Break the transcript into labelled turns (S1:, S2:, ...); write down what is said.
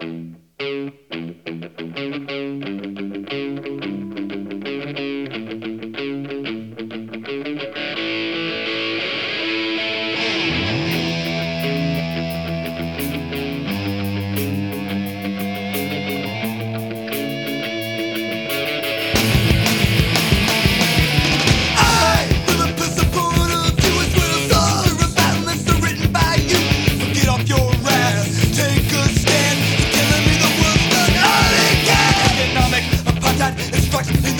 S1: Bye. watch.